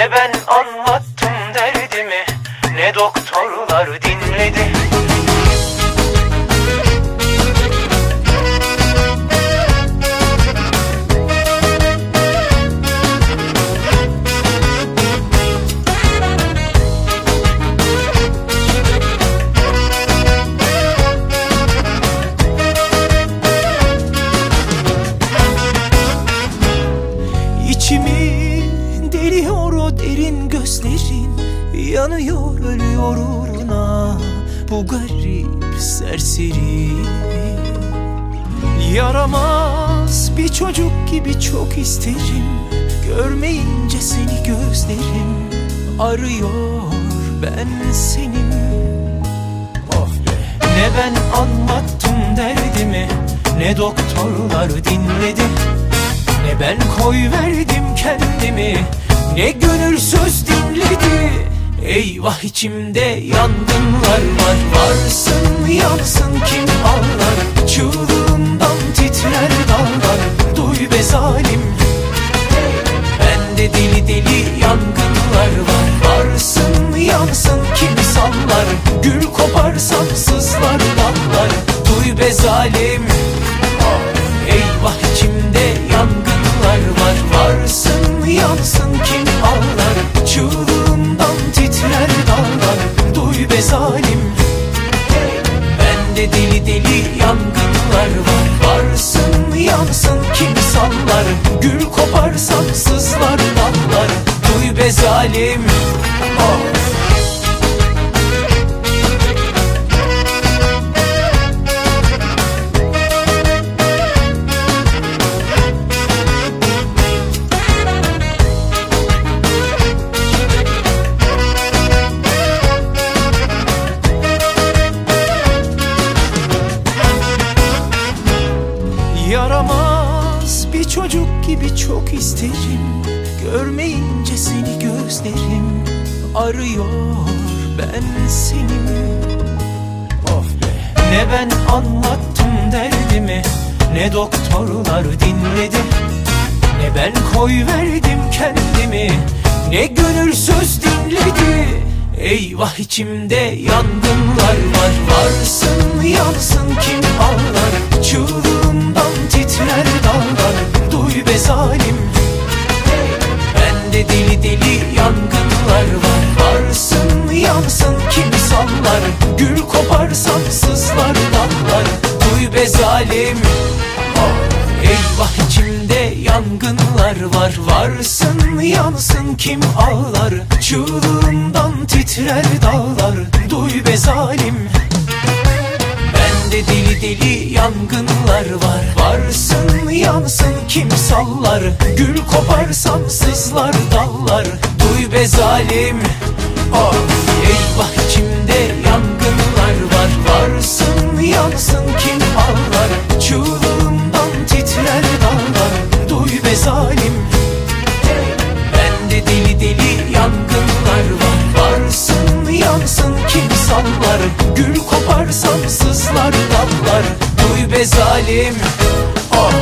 Ne ben anlattım derdimi. Ne doktorlar dinledi Yanıyor ölüyor uğruna bu garip serseri. Yaramaz bir çocuk gibi çok isterim. Görmeyince seni gözlerim arıyor ben senin Oh be. Ne ben anlattım derdimi Ne doktorlar dinledi. Ne ben koy verdim kendimi Ne gönül söz dinledi Eyvah içimde yangınlar var. Varsın yansın kim ağlar Çığlığından titrer dağlar. Duy be zalim. Bende deli deli yangınlar var. Varsın yansın kim sallar? Gül koparsam sızlar dallar. Duy be zalim. Eyvah Titrer dağlar Duy be zalim. Bende deli deli yangınlar var. Varsın yansın kim sallar? Gül koparsam sızlar dallar. Duy be zalim Yaramaz. Bir çocuk gibi çok isterim. Görmeyince seni gözlerim arıyor. Ben senin Of be. Ne ben anlattım derdimi Ne doktorlar dinledi. Ne ben koy verdim kendimi Ne gönül söz dinledi. Eyvah içimde yangınlar var Varsın yansın kim ağlar Duy be zalim. Oh. Eyvah içimde yangınlar var. Varsın yansın kim ağlar? Çığlığından titrer dağlar. Duy be zalim. Bende deli deli yangınlar var. Varsın yansın kim sallar? Gül koparsam sızlar dallar. Duy be zalim. Oh. Eyvah içimde yangınlar var. Varsın yansın kim ağlar? Çığlığımdan titrer dağlar. Duy be zalim. Bende deli deli yangınlar var. Varsın yansın kim sallar? Gül koparsam sızlar dallar. Duy be zalim. Oh.